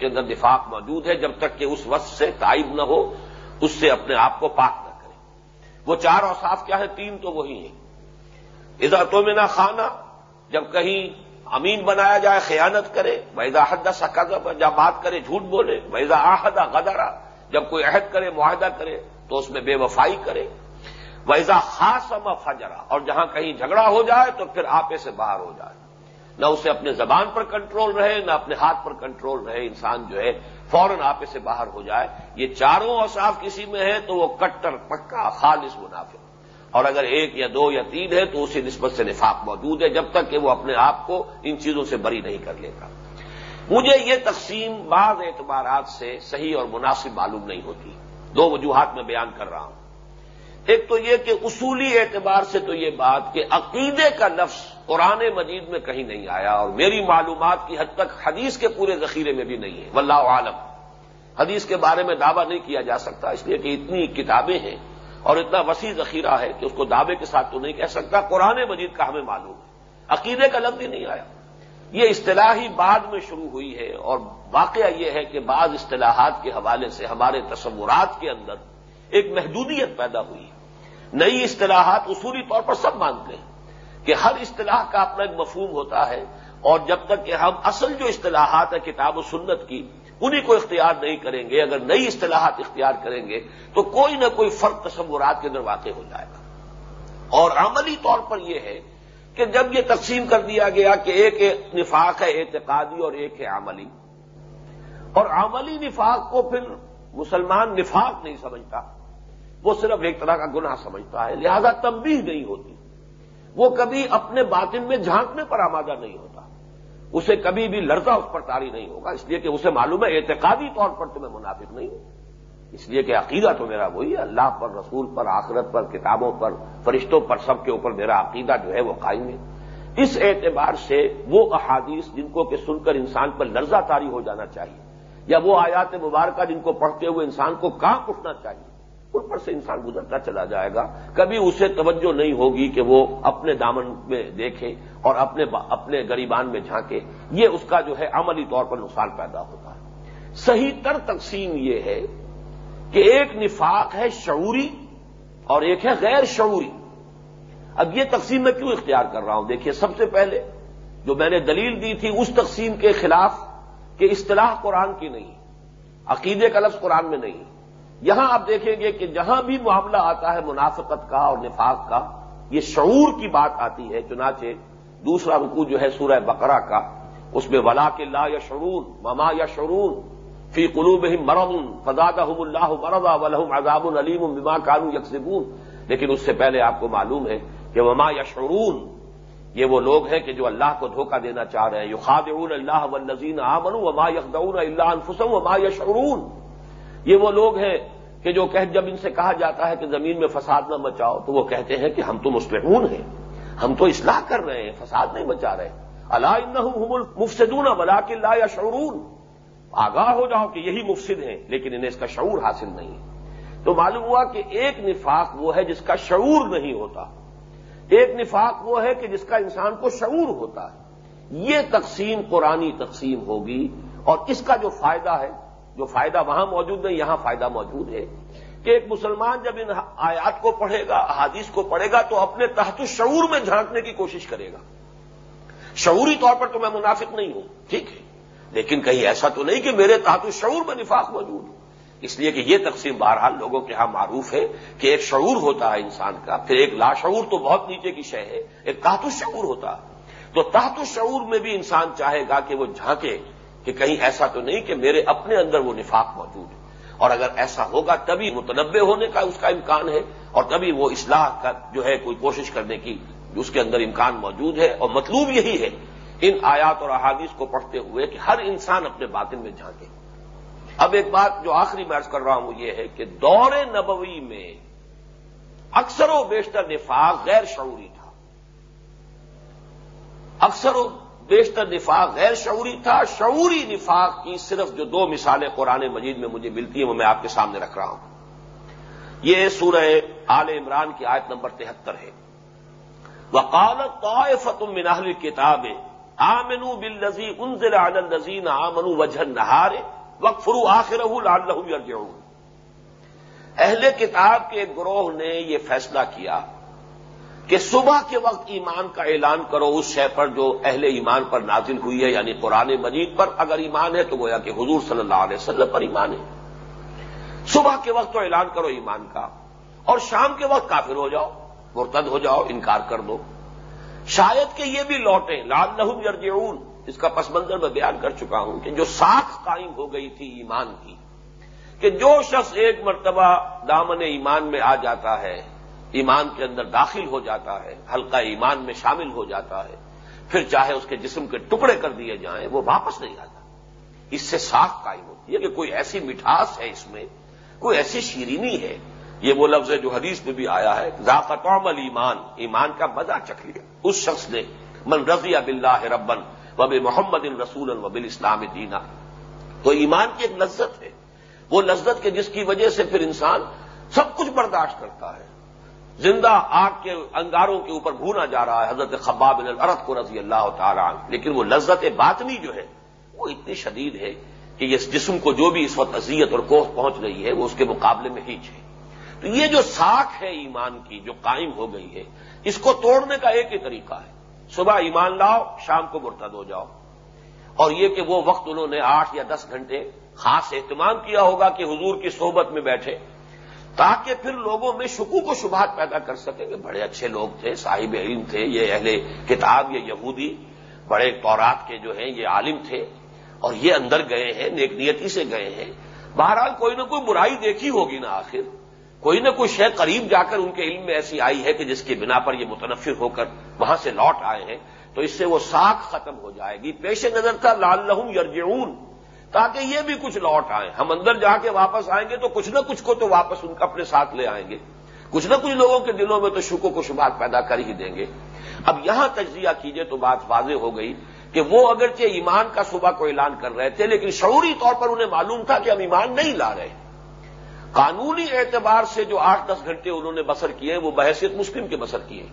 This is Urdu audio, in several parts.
کے اندر نفاق موجود ہے جب تک کہ اس وقت سے تائب نہ ہو، اس سے اپنے آپ کو پاک نہ کرے۔ وہ چار اوصاف کیا ہے تین تو وہی ہیں۔ عزتوں میں نہ کھانا جب کہیں امین بنایا جائے، خیانت کرے ویزا حد سکا جب بات کرے، جھوٹ بولے ویزا آحدہ غدرا جب کوئی عہد کرے، معاہدہ کرے، تو اس میں بے وفائی کرے۔ ویزا خاص فجرا اور جہاں کہیں جھگڑا ہو جائے، تو پھر آپے سے باہر ہو جائے۔ نہ اسے اپنے زبان پر کنٹرول رہے، نہ اپنے ہاتھ پر کنٹرول رہے، انسان جو ہے فوراً آپے سے باہر ہو جائے۔ یہ چاروں اوصاف کسی میں ہے تو وہ کٹر، پکا، خالص منافع اور اگر ایک یا دو یا تین ہے تو اسی نسبت سے نفاق موجود ہے، جب تک کہ وہ اپنے آپ کو ان چیزوں سے بری نہیں کر لے گا مجھے یہ تقسیم بعض اعتبارات سے صحیح اور مناسب معلوم نہیں ہوتی۔ دو وجوہات میں بیان کر رہا ہوں۔ ایک تو یہ کہ اصولی اعتبار سے تو یہ بات کہ عقیدے کا لفظ قرآن مجید میں کہیں نہیں آیا اور میری معلومات کی حد تک حدیث کے پورے ذخیرے میں بھی نہیں ہے۔ واللہ عالم۔ حدیث کے بارے میں دعویٰ نہیں کیا جا سکتا، اس لیے کہ اتنی کتابیں ہیں اور اتنا وسیع ذخیرہ ہے کہ اس کو دعوے کے ساتھ تو نہیں کہہ سکتا۔ قرآن مجید کا ہمیں معلوم ہے۔ عقیدے کا لفظ ہی نہیں آیا۔ یہ اصطلاحی بعد میں شروع ہوئی ہے اور واقعہ یہ ہے کہ بعض اصطلاحات کے حوالے سے ہمارے تصورات کے اندر ایک محدودیت پیدا ہوئی۔ ہے نئی اصطلاحات اصولی طور پر سب مانتے ہیں۔ کہ ہر اصطلاح کا اپنا ایک مفہوم ہوتا ہے اور جب تک کہ ہم اصل جو اصطلاحات ہیں کتاب و سنت کی انہیں کو اختیار نہیں کریں گے، اگر نئی اصطلاحات اختیار کریں گے، تو کوئی نہ کوئی فرق تصورات کے اندر واقع ہو جائے گا۔ اور عملی طور پر یہ ہے کہ جب یہ تقسیم کر دیا گیا کہ ایک نفاق ہے اعتقادی اور ایک ہے عملی، اور عملی نفاق کو پھر مسلمان نفاق نہیں سمجھتا، وہ صرف ایک طرح کا گناہ سمجھتا ہے، لہذا تنبیہ نہیں ہوتی۔ وہ کبھی اپنے باطن میں جھانکنے پر آمادہ نہیں ہوتا۔ اسے کبھی بھی لڑتا اس پر تاری نہیں ہوگا، اس لیے کہ اسے معلوم ہے اعتقادی طور پر تو میں منافق نہیں۔ ہوں اس لیے کہ عقیدہ تو میرا وہی ہے، اللہ پر، رسول پر، آخرت پر، کتابوں پر، فرشتوں پر، سب کے اوپر میرا عقیدہ جو ہے وہ قائم ہے۔ اس اعتبار سے وہ احادیث جن کو کہ سن کر انسان پر لرزہ تاری ہو جانا چاہیے، یا وہ آیات مبارکہ جن کو پڑھتے ہوئے انسان کو کہاں اٹھنا چاہیے۔ ان پر سے انسان گزرتا چلا جائے گا۔ کبھی اسے توجہ نہیں ہوگی کہ وہ اپنے دامن میں دیکھے اور اپنے اپنے گریبان میں جھانکے۔ یہ اس کا جو ہے عملی طور پر نقصان پیدا ہوتا ہے۔ صحیح تر تقسیم یہ ہے کہ ایک نفاق ہے شعوری اور ایک ہے غیر شعوری۔ اب یہ تقسیم میں کیوں اختیار کر رہا ہوں؟ دیکھیے، سب سے پہلے جو میں نے دلیل دی تھی اس تقسیم کے خلاف کہ اصطلاح قرآن کی نہیں، عقیدے کا لفظ قرآن میں نہیں۔ یہاں آپ دیکھیں گے کہ جہاں بھی معاملہ آتا ہے منافقت کا اور نفاق کا، یہ شعور کی بات آتی ہے، چنانچہ دوسرا رکو جو ہے سورہ بقرہ کا، اس میں ولا کے لا یا شرون مما یا شرون فی قلوب مرم فضاد اللہ مردا ولحم عذاب العلیم بما کانو یکسبون لیکن اس سے پہلے آپ کو معلوم ہے کہ وما یا شرون یہ وہ لوگ ہیں کہ جو اللہ کو دھوکہ دینا چاہ رہے ہیں۔ یو خاد اللہ ولزین آمن وما یخدون اللہ انفسم وما یا شرون یہ وہ لوگ ہیں کہ جو کہ جب ان سے کہا جاتا ہے کہ زمین میں فساد نہ مچاؤ، تو وہ کہتے ہیں کہ ہم تو مسلمون ہیں۔ ہم تو اصلاح کر رہے ہیں، فساد نہیں مچا رہے۔ اللہ مفسدون بلا کے اللہ یا شعرون آگاہ ہو جاؤ کہ یہی مفسد ہیں، لیکن انہیں اس کا شعور حاصل نہیں۔ تو معلوم ہوا کہ ایک نفاق وہ ہے جس کا شعور نہیں ہوتا۔ ایک نفاق وہ ہے کہ جس کا انسان کو شعور ہوتا ہے۔ یہ تقسیم قرآنی تقسیم ہوگی اور اس کا جو فائدہ ہے جو فائدہ وہاں موجود نہیں، یہاں فائدہ موجود ہے کہ ایک مسلمان جب ان آیات کو پڑھے گا، احادیث کو پڑھے گا، تو اپنے تحت شعور میں جھانکنے کی کوشش کرے گا۔ شعوری طور پر تو میں منافق نہیں ہوں، ٹھیک ہے۔ لیکن کہیں ایسا تو نہیں کہ میرے تحت شعور میں نفاق موجود ہو۔ اس لیے کہ یہ تقسیم بہرحال لوگوں کے ہاں معروف ہے کہ ایک شعور ہوتا ہے انسان کا، پھر ایک لاشعور تو بہت نیچے کی شے ہے، ایک تحت شعور ہوتا ہے۔ تو تحت شعور میں بھی انسان چاہے گا کہ وہ جھانکے۔ کہ کہیں ایسا تو نہیں کہ میرے اپنے اندر وہ نفاق موجود ہے۔ اور اگر ایسا ہوگا تبھی متنبع ہونے کا اس کا امکان ہے اور تبھی وہ اصلاح کا جو ہے کوئی کوشش کرنے کی اس کے اندر امکان موجود ہے۔ اور مطلوب یہی ہے ان آیات اور احادیث کو پڑھتے ہوئے کہ ہر انسان اپنے باطن میں جھانکے۔ اب ایک بات جو آخری میں کر رہا ہوں وہ یہ ہے کہ دور نبوی میں اکثر و بیشتر نفاق غیر شعوری تھا۔ اکثر و بیشتر نفاق، غیر شعوری تھا۔ شعوری نفاق کی صرف جو دو مثالیں قرآن مجید میں مجھے ملتی ہیں، وہ میں آپ کے سامنے رکھ رہا ہوں۔ یہ سورہ آل عمران کی آیت نمبر تہتر ہے۔ وقالت طائفت من اہل کتاب آمنو بل نزی ان سے عالل نزین آمنو وجہ نہارے وقت فرو آخر لال لہو اہل کتاب کے گروہ نے یہ فیصلہ کیا کہ صبح کے وقت ایمان کا اعلان کرو، اس شے پر جو اہل ایمان پر نازل ہوئی ہے یعنی قرآن مجید پر، اگر ایمان ہے تو گویا کہ حضور صلی اللہ علیہ وسلم پر ایمان ہے۔ صبح کے وقت تو اعلان کرو ایمان کا، اور شام کے وقت کافر ہو جاؤ، مرتد ہو جاؤ، انکار کر دو۔ شاید کہ یہ بھی لوٹیں لال لہم یرجعون۔ اس کا پس منظر میں بیان کر چکا ہوں کہ جو ساکھ قائم ہو گئی تھی ایمان کی، کہ جو شخص ایک مرتبہ دامن ایمان میں آ جاتا ہے ایمان کے اندر داخل ہو جاتا ہے ہلکا ایمان میں شامل ہو جاتا ہے، پھر چاہے اس کے جسم کے ٹکڑے کر دیے جائیں، وہ واپس نہیں آتا۔ اس سے ساکھ قائم ہوتی ہے کہ کوئی ایسی مٹھاس ہے اس میں، کوئی ایسی شیرینی ہے۔ یہ وہ لفظ ہے جو حدیث میں بھی آیا ہے ذاقتوم ایمان ایمان کا مزہ چکھ لیا۔ اس شخص نے، من رضی اب اللہ ربن وب محمد الرسول وبل اسلام دینا۔ تو ایمان کی ایک لذت ہے۔ وہ لذت کے جس کی وجہ سے پھر انسان سب کچھ برداشت کرتا ہے۔ زندہ آگ کے انگاروں کے اوپر بھونا جا رہا ہے، حضرت خباب الرت کو رضی اللہ تعالیٰ لیکن وہ لذت باطنی جو ہے، وہ اتنی شدید ہے کہ اس جسم کو جو بھی اس وقت اذیت اور کوہ پہنچ رہی ہے، وہ اس کے مقابلے میں ہی ہے۔ تو یہ جو ساکھ ہے ایمان کی، جو قائم ہو گئی ہے، اس کو توڑنے کا ایک ہی طریقہ ہے۔ صبح ایمان لاؤ، شام کو مرتد ہو جاؤ۔ اور یہ کہ وہ وقت انہوں نے آٹھ یا دس گھنٹے خاص اہتمام کیا ہوگا کہ حضور کی صحبت میں بیٹھے۔ تاکہ پھر لوگوں میں شکو کو شبہات پیدا کر سکیں کہ بڑے اچھے لوگ تھے، صاحب علم تھے، یہ اہل کتاب، یہ یہودی، بڑے تورات کے جو ہیں، یہ عالم تھے، اور یہ اندر گئے ہیں، نیک نیتی سے گئے ہیں۔ بہرحال کوئی نہ کوئی برائی دیکھی ہوگی نا آخر۔ کوئی نہ کوئی شے قریب جا کر ان کے علم میں ایسی آئی ہے کہ جس کی بنا پر یہ متنفر ہو کر وہاں سے لوٹ آئے ہیں۔ تو اس سے وہ ساکھ ختم ہو جائے گی۔ پیش نظر تھا لال لہم یرجعون۔ تاکہ یہ بھی کچھ لوٹ آئیں ہم اندر جا کے واپس آئیں گے تو کچھ نہ کچھ کو تو واپس ان کا اپنے ساتھ لے آئیں گے۔ کچھ نہ کچھ لوگوں کے دلوں میں تو شکو کو شبات پیدا کر ہی دیں گے۔ اب یہاں تجزیہ کیجیے تو بات واضح ہو گئی کہ وہ اگرچہ ایمان کا صبح کو اعلان کر رہے تھے، لیکن شعوری طور پر انہیں معلوم تھا کہ ہم ایمان نہیں لا رہے۔ قانونی اعتبار سے جو آٹھ دس گھنٹے انہوں نے بسر کیے، وہ بحثیت مسلم کے بسر کیے۔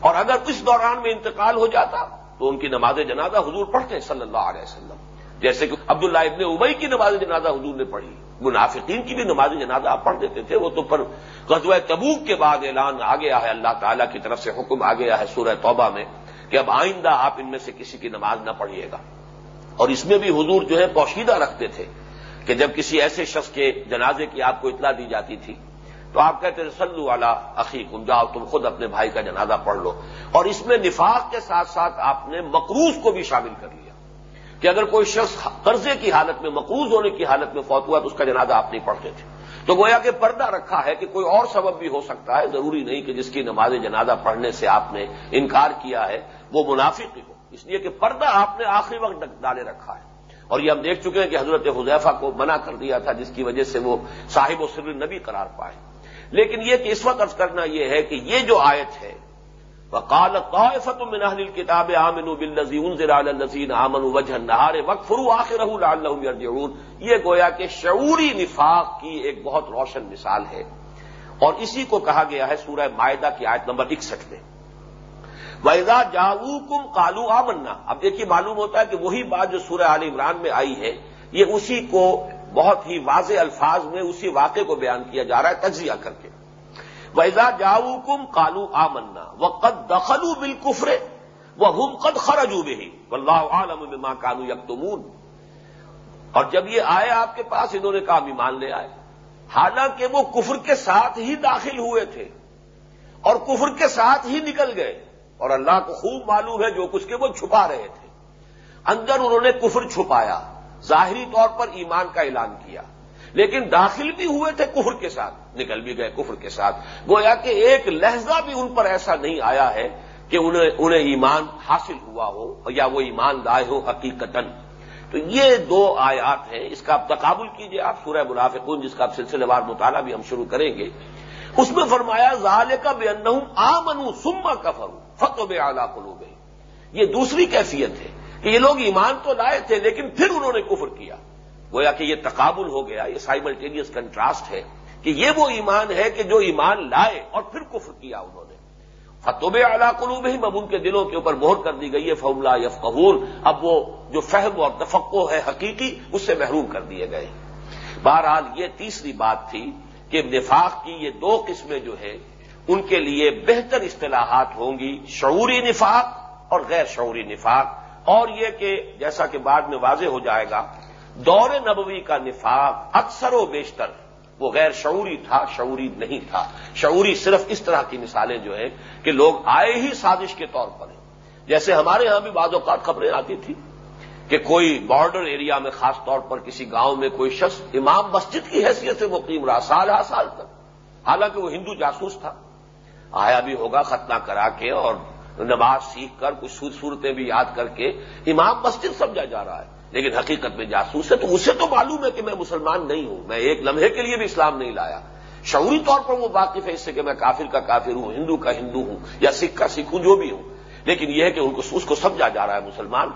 اور اگر اس دوران میں انتقال ہو جاتا تو ان کی نماز جنازہ حضور پڑھتے صلی اللہ علیہ وسلم۔ جیسے کہ عبداللہ ابن ابئی کی نماز جنازہ حضور نے پڑھی، منافقین کی بھی نماز جنازہ آپ پڑھ دیتے تھے، وہ تو پر غزوہ تبوک کے بعد اعلان آ گیا ہے، اللہ تعالیٰ کی طرف سے حکم آ گیا ہے سورہ توبہ میں کہ اب آئندہ آپ ان میں سے کسی کی نماز نہ پڑھیے گا۔ اور اس میں بھی حضور جو ہے پوشیدہ رکھتے تھے کہ جب کسی ایسے شخص کے جنازے کی آپ کو اطلاع دی جاتی تھی تو آپ کہتے تھے سلو والا عقیق جاؤ تم خود اپنے بھائی کا جنازہ پڑھ لو۔ اور اس میں نفاق کے ساتھ ساتھ آپ نے مقروض کو بھی شامل کر لیا۔ کہ اگر کوئی شخص قرضے کی حالت میں مقروض ہونے کی حالت میں فوت ہوا تو اس کا جنازہ آپ نہیں پڑھتے تھے۔ تو گویا کہ پردہ رکھا ہے کہ کوئی اور سبب بھی ہو سکتا ہے، ضروری نہیں کہ جس کی نماز جنازہ پڑھنے سے آپ نے انکار کیا ہے، وہ منافق ہی ہو۔ اس لیے کہ پردہ آپ نے آخری وقت ڈالے رکھا ہے۔ اور یہ ہم دیکھ چکے ہیں کہ حضرت حضیفہ کو منع کر دیا تھا، جس کی وجہ سے وہ صاحب و سر نبی قرار پائے۔ لیکن یہ کہ اس وقت ارض کرنا یہ ہے کہ یہ جو آیت ہے وقال طائفت من اهل الكتاب امنوا بالذي انزل على الذين امنوا وجه النهار واكفروا اخره لعلهم يرجعون. یہ گویا کہ شعوری نفاق کی ایک بہت روشن مثال ہے۔ اور اسی کو کہا گیا ہے سورہ مائدہ کی آیت نمبر 61 میں۔ ویزا جاؤ کم کالو آمنا۔ اب دیکھیے معلوم ہوتا ہے کہ وہی بات جو سورہ عال عمران میں آئی ہے، یہ اسی کو بہت ہی واضح الفاظ میں اسی واقعے کو بیان کیا جا رہا ہے تجزیہ کر کے۔ ویزا جاؤ کم کالو آمنا وہ قد دخلو بالکفرے وہ ہم قد خرجو بھی اللہ عالم ماں کالو یکتمون اور جب یہ آئے آپ کے پاس، انہوں نے کہا ایمان لے آئے۔ حالانکہ وہ کفر کے ساتھ ہی داخل ہوئے تھے اور کفر کے ساتھ ہی نکل گئے اور اللہ کو خوب معلوم ہے جو کچھ کے وہ چھپا رہے تھے۔ اندر انہوں نے کفر چھپایا، ظاہری طور پر ایمان کا اعلان کیا۔ لیکن داخل بھی ہوئے تھے کفر کے ساتھ، نکل بھی گئے کفر کے ساتھ۔ گویا کہ ایک لہجہ بھی ان پر ایسا نہیں آیا ہے کہ انہیں انہیں ایمان حاصل ہوا ہو یا وہ ایمان لائے ہو حقیقتاً۔ تو یہ دو آیات ہیں، اس کا آپ تقابل کیجیے آپ، سورہ منافقون جس کا آپ سلسلے وار مطالعہ بھی ہم شروع کریں گے۔ اس میں فرمایا ظال کا بے ان آ منو سما کا فرو فتو بے یہ دوسری کیفیت ہے کہ یہ لوگ ایمان تو لائے تھے لیکن پھر انہوں نے کفر کیا۔ گویا کہ یہ تقابل ہو گیا، یہ سائملٹینیس کنٹراسٹ ہے کہ یہ وہ ایمان ہے کہ جو ایمان لائے اور پھر کفر کیا انہوں نے۔ فتوب اعلیٰ قلوب ہی اب ان کے دلوں کے اوپر مہر کر دی گئی ہے فملہ یف اب وہ جو فہم اور تفقو ہے حقیقی، اس سے محروم کر دیے گئے۔ بہرحال یہ تیسری بات تھی کہ نفاق کی یہ دو قسمیں جو ہے ان کے لیے بہتر اصطلاحات ہوں گی شعوری نفاق اور غیر شعوری نفاق۔ اور یہ کہ جیسا کہ بعد میں واضح ہو جائے گا دور نبوی کا نفاق اکثر و بیشتر وہ غیر شعوری تھا، شعوری نہیں تھا۔ شعوری صرف اس طرح کی مثالیں جو ہیں کہ لوگ آئے ہی سازش کے طور پر ہیں۔ جیسے ہمارے ہاں بھی بعض اوقات خبریں آتی تھی کہ کوئی بارڈر ایریا میں خاص طور پر کسی گاؤں میں کوئی شخص امام مسجد کی حیثیت سے مقیم رہا، سال ہا سال تک۔ حالانکہ وہ ہندو جاسوس تھا۔ آیا بھی ہوگا ختنہ کرا کے اور نماز سیکھ کر کچھ صورتیں بھی یاد کر کے امام مسجد سمجھا جا رہا ہے۔ لیکن حقیقت میں جاسوس ہے تو اسے تو معلوم ہے کہ میں مسلمان نہیں ہوں، میں ایک لمحے کے لیے بھی اسلام نہیں لایا۔ شعوری طور پر وہ واقف ہے اس سے کہ میں کافر کا کافر ہوں، ہندو کا ہندو ہوں، یا سکھ کا سکھ ہوں، جو بھی ہوں۔ لیکن یہ ہے کہ ان کو اس کو سمجھا جا رہا ہے مسلمان۔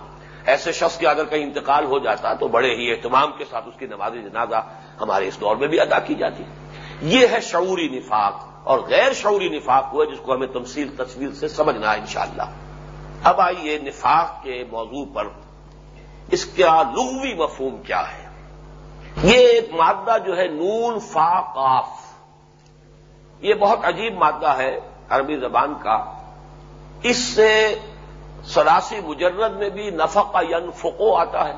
ایسے شخص کے اگر کہیں انتقال ہو جاتا تو بڑے ہی اہتمام کے ساتھ اس کی نماز جنازہ ہمارے اس دور میں بھی ادا کی جاتی۔ یہ ہے شعوری نفاق اور غیر شعوری نفاق ہوا جس کو ہمیں تمثیل تصویر سے سمجھنا ہے انشاءاللہ۔ اب آئیے نفاق کے موضوع پر۔ اس کا لغوی مفہوم کیا ہے؟ یہ ایک مادہ جو ہے نون فا قاف۔ یہ بہت عجیب مادہ ہے عربی زبان کا۔ اس سے سراسی مجرد میں بھی نفع کا فقو آتا ہے،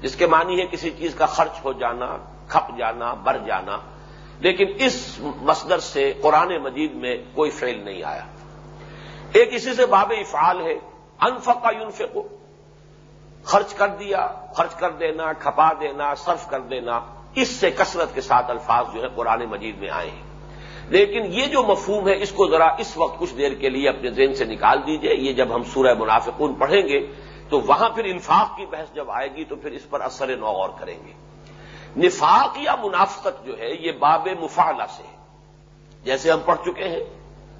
جس کے معنی ہے کسی چیز کا خرچ ہو جانا، کھپ جانا بر جانا۔ لیکن اس مصدر سے قرآن مجید میں کوئی فعل نہیں آیا۔ ایک اسی سے باب افعال ہے انفقا ينفقو خرچ کر دیا، خرچ کر دینا، کھپا دینا، صرف کر دینا، اس سے کثرت کے ساتھ الفاظ جو ہے قرآن مجید میں آئے ہیں۔ لیکن یہ جو مفہوم ہے، اس کو ذرا اس وقت کچھ دیر کے لیے اپنے ذہن سے نکال دیجیے۔ یہ جب ہم سورہ منافقون پڑھیں گے، تو وہاں پھر انفاق کی بحث جب آئے گی، تو پھر اس پر اثر نو اور کریں گے۔ نفاق یا منافقت جو ہے، یہ باب مفالہ سے ہے۔ جیسے ہم پڑھ چکے ہیں،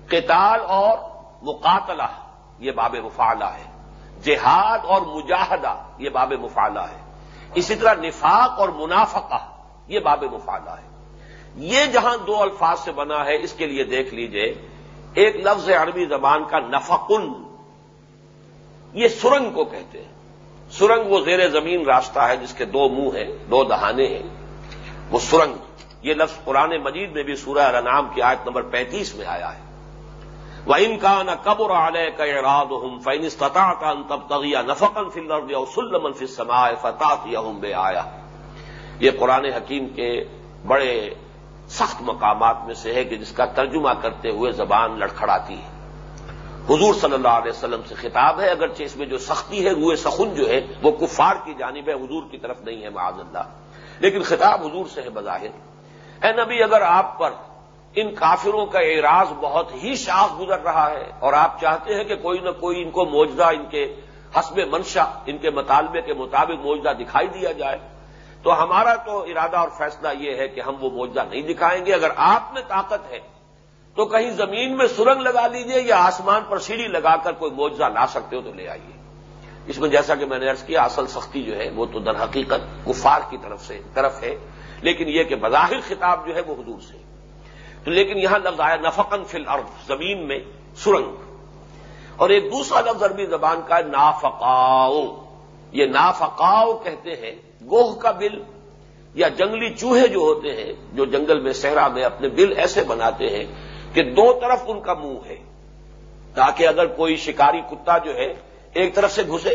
قتال اور مقاتلہ، یہ باب مفالہ ہے۔ جہاد اور مجاہدہ، یہ باب مفالہ ہے۔ اسی طرح نفاق اور منافقہ، یہ باب مفالہ ہے۔ یہ جہاں دو الفاظ سے بنا ہے، اس کے لیے دیکھ لیجیے، ایک لفظ عربی زبان کا نفقن، یہ سرنگ کو کہتے ہیں۔ سرنگ وہ زیر زمین راستہ ہے جس کے دو منہ ہیں، دو دہانے ہیں، وہ سرنگ۔ یہ لفظ قرآن مجید میں بھی سورہ رنام کی آیت نمبر پینتیس میں آیا ہے۔ وہ ان کا نہ قبر علیہ کا اراد ہوں فین استطاع کا تب تغیا نفقن فل اور سلمن فل فتح یا بے آیا یہ قرآن حکیم کے بڑے سخت مقامات میں سے ہے کہ جس کا ترجمہ کرتے ہوئے زبان لڑکھڑاتی ہے۔ حضور صلی اللہ علیہ وسلم سے خطاب ہے، اگرچہ اس میں جو سختی ہے، روئے سخن جو ہے، وہ کفار کی جانب ہے، حضور کی طرف نہیں ہے، معاذ اللہ۔ لیکن خطاب حضور سے ہے بظاہر۔ اے نبی، اگر آپ پر ان کافروں کا اعراض بہت ہی شاخ گزر رہا ہے اور آپ چاہتے ہیں کہ کوئی نہ کوئی ان کو موجدہ ان کے حسب منشا، ان کے مطالبے کے مطابق موجدہ دکھائی دیا جائے۔ تو ہمارا تو ارادہ اور فیصلہ یہ ہے کہ ہم وہ موجہ نہیں دکھائیں گے۔ اگر آپ میں طاقت ہے تو کہیں زمین میں سرنگ لگا لیجیے یا آسمان پر سیڑھی لگا کر کوئی موجہ لا سکتے ہو تو لے آئیے۔ اس میں جیسا کہ میں نے ارض کیا، اصل سختی جو ہے وہ تو در حقیقت کفار کی طرف سے، طرف ہے۔ لیکن یہ کہ بظاہر خطاب جو ہے وہ حضور سے۔ تو لیکن یہاں لفظ آیا نفقن فل الارض، زمین میں سرنگ۔ اور ایک دوسرا لفظ عربی زبان کا ہے نافقاؤ۔ یہ نافقاؤ کہتے ہیں گوہ کا بل یا جنگلی چوہے جو ہوتے ہیں، جو جنگل میں، صحرا میں اپنے بل ایسے بناتے ہیں کہ دو طرف ان کا منہ ہے۔ تاکہ اگر کوئی شکاری کتا جو ہے ایک طرف سے گھسے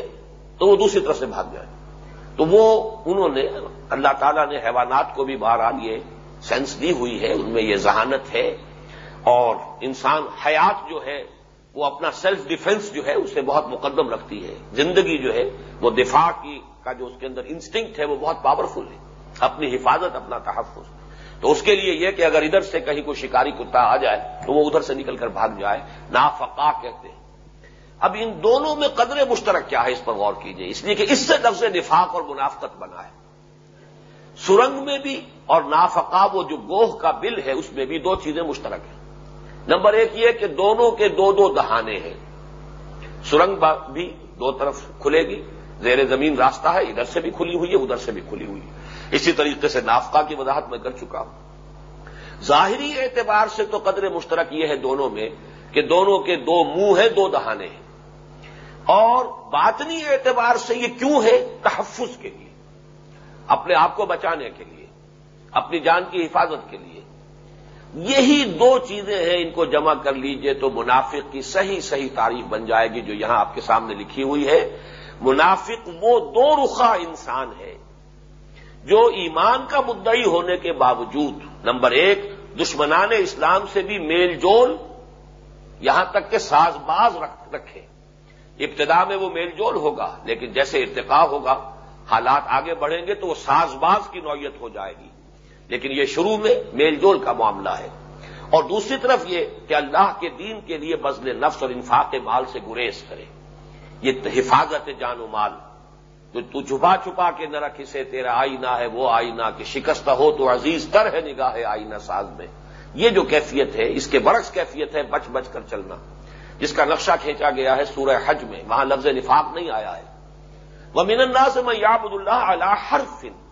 تو وہ دوسری طرف سے بھاگ جائے۔ تو وہ انہوں نے، اللہ تعالیٰ نے حیوانات کو بھی بہرحال یہ سینس دی ہوئی ہے، ان میں یہ ذہانت ہے۔ اور انسان حیات جو ہے، وہ اپنا سیلف ڈیفنس جو ہے، اسے بہت مقدم رکھتی ہے۔ زندگی جو ہے، وہ دفاع کی کا جو اس کے اندر انسٹنکٹ ہے، وہ بہت پاورفل ہے۔ اپنی حفاظت، اپنا تحفظ۔ تو اس کے لیے یہ کہ اگر ادھر سے کہیں کوئی شکاری کتا آ جائے، تو وہ ادھر سے نکل کر بھاگ جائے۔ نافقا کہتے ہیں۔ اب ان دونوں میں قدر مشترک کیا ہے، اس پر غور کیجیے اس لیے کہ اس سے لفظ نفاق اور منافقت بنا ہے۔ سرنگ میں بھی اور نافقا وہ جو گوہ کا بل ہے، اس میں بھی دو چیزیں مشترک ہیں۔ نمبر ایک یہ کہ دونوں کے دو دو دہانے ہیں۔ سرنگ بھی دو طرف کھلے گی، زیر زمین راستہ ہے، ادھر سے بھی کھلی ہوئی ہے، ادھر سے بھی کھلی ہوئی ہے۔ اسی طریقے سے نافقہ کی وضاحت میں کر چکا ہوں۔ ظاہری اعتبار سے تو قدر مشترک یہ ہے دونوں میں کہ دونوں کے دو منہ ہیں، دو دہانے ہیں۔ اور باطنی اعتبار سے یہ کیوں ہے؟ تحفظ کے لیے، اپنے آپ کو بچانے کے لیے۔ اپنی جان کی حفاظت کے لیے۔ یہی دو چیزیں ہیں، ان کو جمع کر لیجیے تو منافق کی صحیح صحیح تعریف بن جائے گی جو یہاں آپ کے سامنے لکھی ہوئی ہے۔ منافق وہ دو رخا انسان ہے جو ایمان کا مدعی ہونے کے باوجود، نمبر ایک، دشمنان اسلام سے بھی میل جول، یہاں تک کہ ساز باز رکھے۔ ابتدا میں وہ میل جول ہوگا، لیکن جیسے ارتقا ہوگا، حالات آگے بڑھیں گے تو وہ ساز باز کی نوعیت ہو جائے گی۔ لیکن یہ شروع میں میل جول کا معاملہ ہے۔ اور دوسری طرف یہ کہ اللہ کے دین کے لیے بزل نفس اور انفاق مال سے گریز کرے۔ یہ حفاظت جان و مال۔ تو تو چھپا چھپا کے نہ رکھ، اسے تیرا آئینہ ہے، وہ آئینہ کہ شکست ہو تو عزیز تر ہے نگاہ آئینہ ساز میں۔ یہ جو کیفیت ہے، اس کے برعکس کیفیت ہے بچ بچ کر چلنا۔ جس کا نقشہ کھینچا گیا ہے سورہ حج میں، وہاں لفظ نفاق نہیں آیا ہے۔ وہ من اللہ سے میں یابد اللہ اللہ ہر فن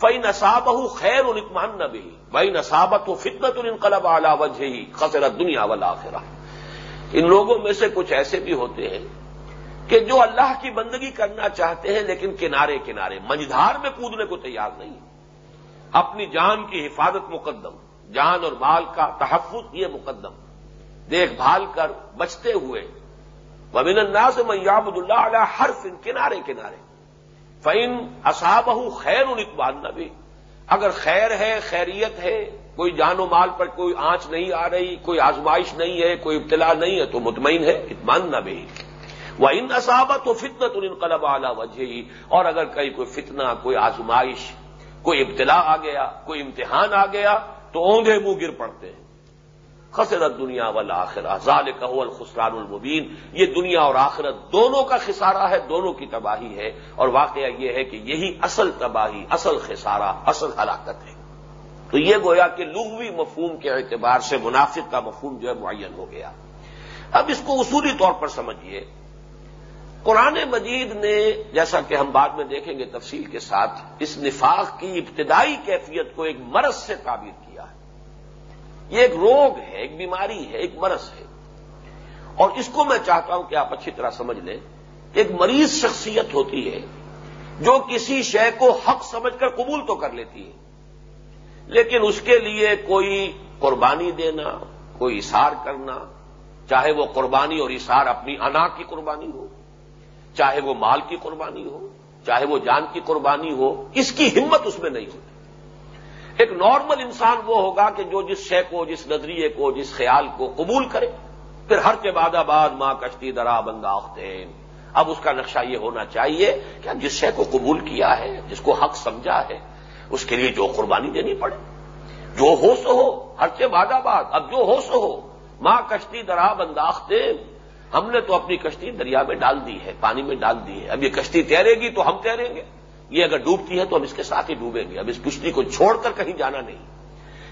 فئی نصاب خیر الکمان نبی بھائی نصابت و فطنت القلب اعلی وجہ ہی خسرت دنیا والا ان لوگوں میں سے کچھ ایسے بھی ہوتے ہیں کہ جو اللہ کی بندگی کرنا چاہتے ہیں لیکن کنارے کنارے منجھار میں کودنے کو تیار نہیں اپنی جان کی حفاظت مقدم، جان اور مال کا تحفظ یہ مقدم۔ دیکھ بھال کر بچتے ہوئے۔ وبین اللہ سے میاب اللہ علیہ ہر فن کنارے کنارے۔ فعن اصاب خیر اقبال نبی اگر خیر ہے، خیریت ہے، کوئی جان و مال پر کوئی آنچ نہیں آ رہی، کوئی آزمائش نہیں ہے، کوئی ابتلا نہیں ہے، تو مطمئن ہے اطمان نبی وہ ان اصابت و فتنت القلب اعلی وجہ ہی اور اگر کہیں کوئی فتنہ، کوئی آزمائش، کوئی ابتلا آ گیا، کوئی امتحان آ گیا، تو اوندھے منہ گر پڑتے ہیں۔ خسرت دنیا والا آخرہ ظال الخسران المبین۔ یہ دنیا اور آخرت دونوں کا خسارہ ہے، دونوں کی تباہی ہے۔ اور واقعہ یہ ہے کہ یہی اصل تباہی، اصل خسارہ، اصل ہلاکت ہے۔ تو یہ گویا کہ لغوی مفہوم کے اعتبار سے منافق کا مفہوم جو ہے معین ہو گیا۔ اب اس کو اصولی طور پر سمجھیے قرآن مجید نے، جیسا کہ ہم بعد میں دیکھیں گے تفصیل کے ساتھ، اس نفاق کی ابتدائی کیفیت کو ایک مرض سے تعبیر کیا ہے۔ یہ ایک روگ ہے، ایک بیماری ہے، ایک مرض ہے۔ اور اس کو میں چاہتا ہوں کہ آپ اچھی طرح سمجھ لیں۔ ایک مریض شخصیت ہوتی ہے جو کسی شے کو حق سمجھ کر قبول تو کر لیتی ہے، لیکن اس کے لیے کوئی قربانی دینا، کوئی اشار کرنا، چاہے وہ قربانی اور اشار اپنی انا کی قربانی ہو، چاہے وہ مال کی قربانی ہو، چاہے وہ جان کی قربانی ہو، اس کی ہمت اس میں نہیں ہوتی۔ ایک نارمل انسان وہ ہوگا کہ جو جس شے کو، جس نظریے کو، جس خیال کو قبول کرے، پھر ہر کے بعد آباد ماں کشتی درا بنداختین اب اس کا نقشہ یہ ہونا چاہیے کہ جس شے کو قبول کیا ہے، جس کو حق سمجھا ہے، اس کے لیے جو قربانی دینی پڑے۔ جو ہو سو ہو، ہر کے بعد آباد۔ اب جو ہو سو ہو، ماں کشتی درا بنداختین ہم نے تو اپنی کشتی دریا میں ڈال دی ہے، پانی میں ڈال دی ہے۔ اب یہ کشتی تیرے گی تو ہم تیریں گے۔ یہ اگر ڈوبتی ہے تو ہم اس کے ساتھ ہی ڈوبیں گے۔ اب اس کشتی کو چھوڑ کر کہیں جانا نہیں۔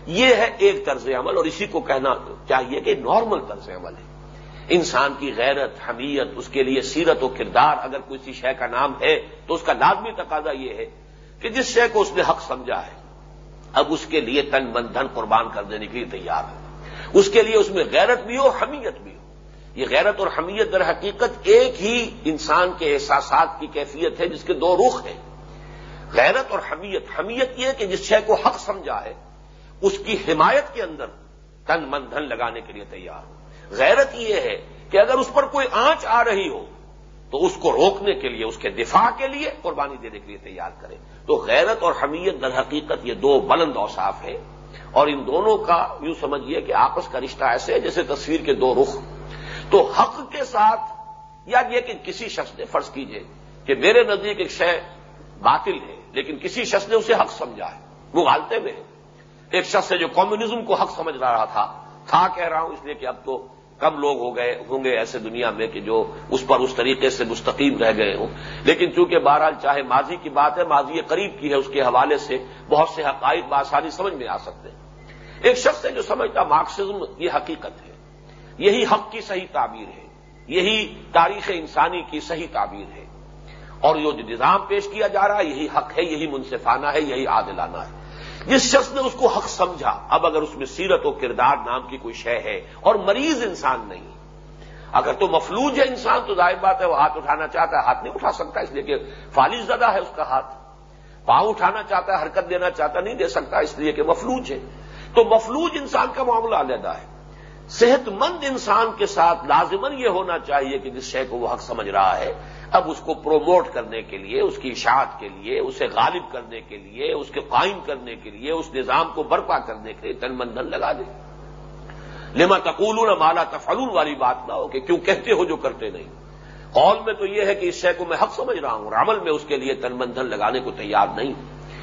یہ ہے ایک طرز عمل اور اسی کو کہنا چاہیے کہ نارمل طرز عمل ہے۔ انسان کی غیرت، حمیت، اس کے لیے سیرت و کردار، اگر کسی شے کا نام ہے تو اس کا لازمی تقاضا یہ ہے کہ جس شے کو اس نے حق سمجھا ہے، اب اس کے لیے تن من دھن قربان کر دینے کے لیے تیار ہے۔ اس کے لیے اس میں غیرت بھی ہو، حمیت بھی ہو۔ یہ غیرت اور حمیت در حقیقت ایک ہی انسان کے احساسات کی کیفیت ہے جس کے دو رخ ہیں۔ غیرت اور حمیت۔ حمیت یہ کہ جس شے کو حق سمجھا ہے اس کی حمایت کے اندر تن من دھن لگانے کے لیے تیار ہو۔ غیرت یہ ہے کہ اگر اس پر کوئی آنچ آ رہی ہو، تو اس کو روکنے کے لیے، اس کے دفاع کے لیے قربانی دینے کے لیے تیار کرے۔ تو غیرت اور حمیت در حقیقت یہ دو بلند اوصاف ہے اور ان دونوں کا یوں سمجھیے کہ آپس کا رشتہ ایسے ہے جیسے تصویر کے دو رخ۔ تو حق کے ساتھ یا یہ کہ کسی شخص نے فرض کیجیے کہ میرے نزدیک ایک شے باطل ہے۔ لیکن کسی شخص نے اسے حق سمجھا ہے وہ میں۔ ایک شخص ہے جو کمیونزم کو حق سمجھ رہا تھا تھا کہہ رہا ہوں، اس لیے کہ اب تو کم لوگ ہو گئے، ہوں گے ایسے دنیا میں کہ جو اس پر اس طریقے سے مستقیم رہ گئے ہوں۔ لیکن چونکہ بہرحال چاہے ماضی کی بات ہے، ماضی قریب کی ہے، اس کے حوالے سے بہت سے حقائق بآسانی سمجھ میں آ سکتے ہیں۔ ایک شخص ہے جو سمجھتا مارکسزم یہ حقیقت ہے۔ یہی حق کی صحیح تعبیر ہے۔ یہی تاریخ انسانی کی صحیح تعبیر ہے۔ اور جو نظام پیش کیا جا رہا ہے، یہی حق ہے، یہی منصفانہ ہے، یہی عادلانہ ہے۔ جس شخص نے اس کو حق سمجھا، اب اگر اس میں سیرت و کردار نام کی کوئی شے ہے اور مریض انسان نہیں، اگر تو مفلوج ہے انسان تو ظاہر بات ہے وہ ہاتھ اٹھانا چاہتا ہے، ہاتھ نہیں اٹھا سکتا، اس لیے کہ فالج زدہ ہے اس کا ہاتھ۔ پاؤں اٹھانا چاہتا ہے، حرکت دینا چاہتا نہیں دے سکتا، اس لیے کہ مفلوج ہے۔ تو مفلوج انسان کا معاملہ علیحدہ ہے۔ صحت مند انسان کے ساتھ لازمن یہ ہونا چاہیے کہ جس شے کو وہ حق سمجھ رہا ہے اب اس کو پروموٹ کرنے کے لیے، اس کی اشاعت کے لیے، اسے غالب کرنے کے لیے، اس کے قائم کرنے کے لیے، اس نظام کو برپا کرنے کے لیے تن بندھن لگا دے۔ لما تقول مالا تفلول والی بات نہ ہو کہ کیوں کہتے ہو جو کرتے نہیں۔ قول میں تو یہ ہے کہ اس شے کو میں حق سمجھ رہا ہوں اور عمل میں اس کے لیے تن بندھن لگانے کو تیار نہیں۔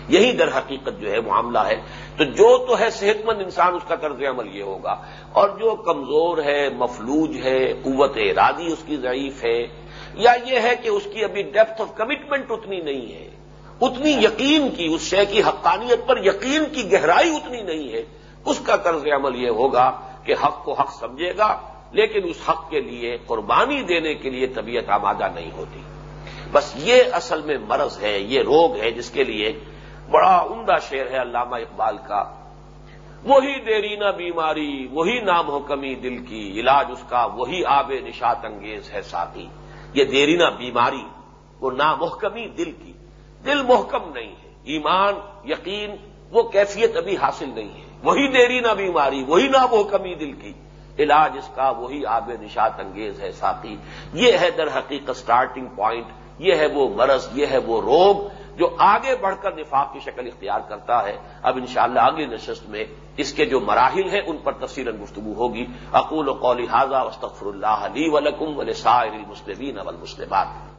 یہی در حقیقت جو ہے معاملہ ہے۔ تو جو تو ہے صحت مند انسان، اس کا طرز عمل یہ ہوگا۔ اور جو کمزور ہے، مفلوج ہے، قوت ارادی اس کی ضعیف ہے، یا یہ ہے کہ اس کی ابھی ڈیپتھ آف کمٹمنٹ اتنی نہیں ہے، اتنی یقین کی، اس شے کی حقانیت پر یقین کی گہرائی اتنی نہیں ہے، اس کا طرز عمل یہ ہوگا کہ حق کو حق سمجھے گا، لیکن اس حق کے لیے قربانی دینے کے لیے طبیعت آمادہ نہیں ہوتی۔ بس یہ اصل میں مرض ہے، یہ روگ ہے جس کے لیے بڑا عمدہ شعر ہے علامہ اقبال کا۔ وہی دیرینہ بیماری، وہی نام ہو کمی دل کی، علاج اس کا، وہی آب نشات انگیز ہے ساتھی۔ یہ دیرینہ بیماری، وہ نامحکمی دل کی۔ دل محکم نہیں ہے، ایمان، یقین، وہ کیفیت ابھی حاصل نہیں ہے۔ وہی دیرینہ بیماری، وہی نامحکمی دل کی۔ علاج اس کا، وہی آب نشات انگیز ہے ساتھی۔ یہ ہے در حقیقت سٹارٹنگ پوائنٹ یہ ہے وہ مرض، یہ ہے وہ روگ۔ جو آگے بڑھ کر نفاق کی شکل اختیار کرتا ہے، اب انشاءاللہ شاء آگے نشست میں اس کے جو مراحل ہیں ان پر تفصیل گفتگو ہوگی۔ اقول و قولی حاضہ وسطفر اللہ علی ولکم ولسائر المسلمین والمسلمات۔